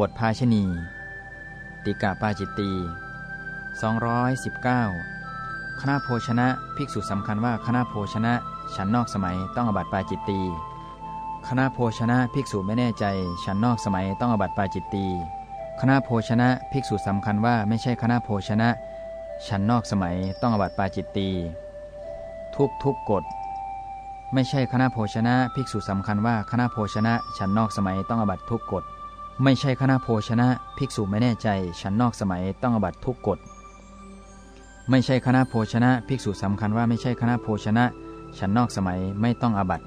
บทภาชณี ติกาปาจิตตี219 คณะโภชนะ ภิกษุสำคัญว่าคณะโภชนะ ฉันนอกสมัยต้องอบัติปาจิตตีคณะโภชนะภิกษุไม่แน่ใจ ฉันนอกสมัยต้องอบัติปาจิตตีคณะโภชนะภิกษุสำคัญว่าไม่ใช่คณะโภชนะ ฉันนอกสมัยต้องอบัติปาจิตตีทุกทุกกฎไม่ใช่คณะโภชนะ ภิกษุสำคัญว่าคณะโภชนะ ฉันนอกสมัยต้องอบัตทุกกฎ ไม่ใช่คณะโภชนะ ภิกษุไม่แน่ใจฉันนอกสมัยต้องอบัตทุกกฎ ไม่ใช่คณะโภชนะ ภิกษุสำคัญว่าไม่ใช่คณะโภชนะ ฉันนอกสมัยไม่ต้องอบัติ